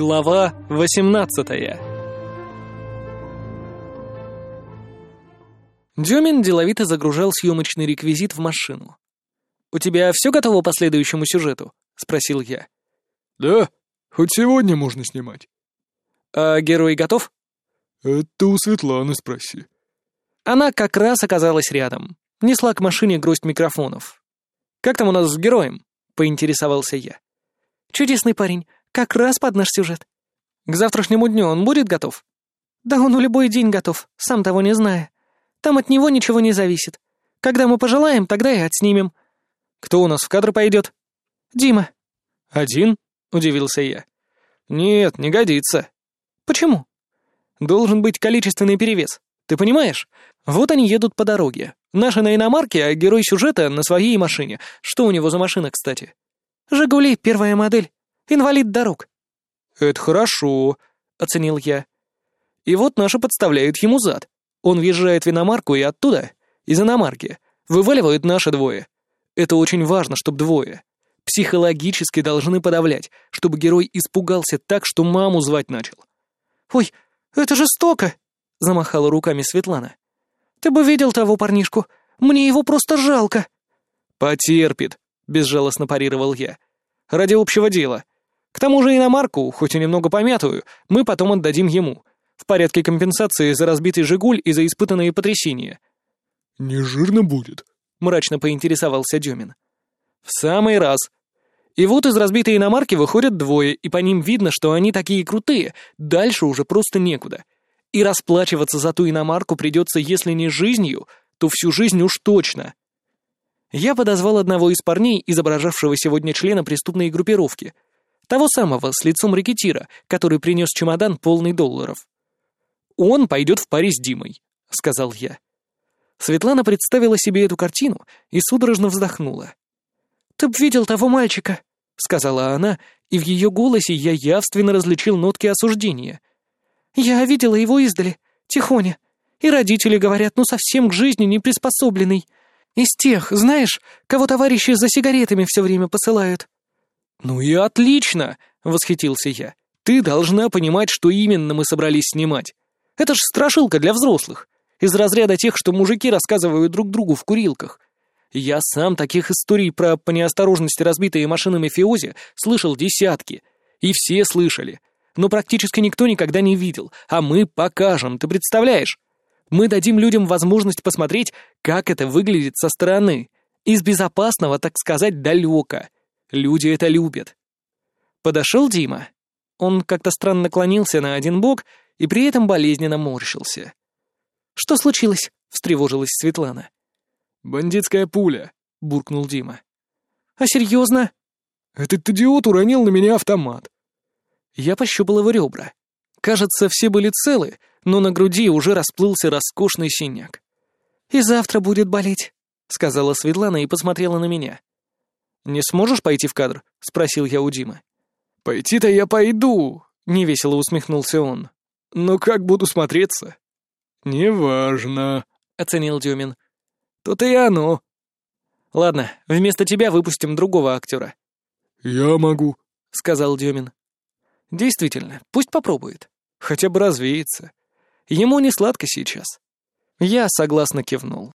Глава 18 Дюмин деловито загружал съемочный реквизит в машину. «У тебя все готово по следующему сюжету?» — спросил я. «Да, хоть сегодня можно снимать». «А герой готов?» «Это у Светланы спроси». Она как раз оказалась рядом. Несла к машине гроздь микрофонов. «Как там у нас с героем?» — поинтересовался я. «Чудесный парень. Как раз под наш сюжет. К завтрашнему дню он будет готов? Да он в любой день готов, сам того не зная. Там от него ничего не зависит. Когда мы пожелаем, тогда и отснимем. Кто у нас в кадр пойдет? Дима. Один? Удивился я. Нет, не годится. Почему? Должен быть количественный перевес. Ты понимаешь? Вот они едут по дороге. Наши на иномарке, а герой сюжета на своей машине. Что у него за машина, кстати? «Жигули, первая модель. Инвалид дорог». «Это хорошо», — оценил я. И вот наши подставляют ему зад. Он въезжает в иномарку и оттуда, из иномарки, вываливают наши двое. Это очень важно, чтобы двое. Психологически должны подавлять, чтобы герой испугался так, что маму звать начал. «Ой, это жестоко!» — замахала руками Светлана. «Ты бы видел того парнишку. Мне его просто жалко». «Потерпит», — безжалостно парировал я. «Ради общего дела. К тому же иномарку, хоть и немного помятую, мы потом отдадим ему. В порядке компенсации за разбитый «Жигуль» и за испытанные потрясения». «Не жирно будет?» — мрачно поинтересовался Дюмин. «В самый раз. И вот из разбитой иномарки выходят двое, и по ним видно, что они такие крутые, дальше уже просто некуда. И расплачиваться за ту иномарку придется, если не жизнью, то всю жизнь уж точно». Я подозвал одного из парней, изображавшего сегодня члена преступной группировки — того самого, с лицом рекетира, который принес чемодан полный долларов. «Он пойдет в паре с Димой», — сказал я. Светлана представила себе эту картину и судорожно вздохнула. «Ты б видел того мальчика», — сказала она, и в ее голосе я явственно различил нотки осуждения. «Я видела его издали, тихоня, и родители говорят, ну совсем к жизни не приспособленный. Из тех, знаешь, кого товарищи за сигаретами все время посылают». «Ну и отлично!» — восхитился я. «Ты должна понимать, что именно мы собрались снимать. Это ж страшилка для взрослых. Из разряда тех, что мужики рассказывают друг другу в курилках. Я сам таких историй про по неосторожности разбитые машины мафиози слышал десятки. И все слышали. Но практически никто никогда не видел. А мы покажем, ты представляешь? Мы дадим людям возможность посмотреть, как это выглядит со стороны. Из безопасного, так сказать, далека. Люди это любят. Подошел Дима. Он как-то странно наклонился на один бок и при этом болезненно морщился. «Что случилось?» — встревожилась Светлана. «Бандитская пуля», — буркнул Дима. «А серьезно?» «Этот идиот уронил на меня автомат». Я пощупал его ребра. Кажется, все были целы, но на груди уже расплылся роскошный синяк. «И завтра будет болеть», — сказала Светлана и посмотрела на меня. «Не сможешь пойти в кадр?» — спросил я у Димы. «Пойти-то я пойду», — невесело усмехнулся он. «Но как буду смотреться?» «Неважно», — оценил Дюмин. «То-то и оно». «Ладно, вместо тебя выпустим другого актера». «Я могу», — сказал Дюмин. «Действительно, пусть попробует. Хотя бы развеется. Ему не сладко сейчас». Я согласно кивнул.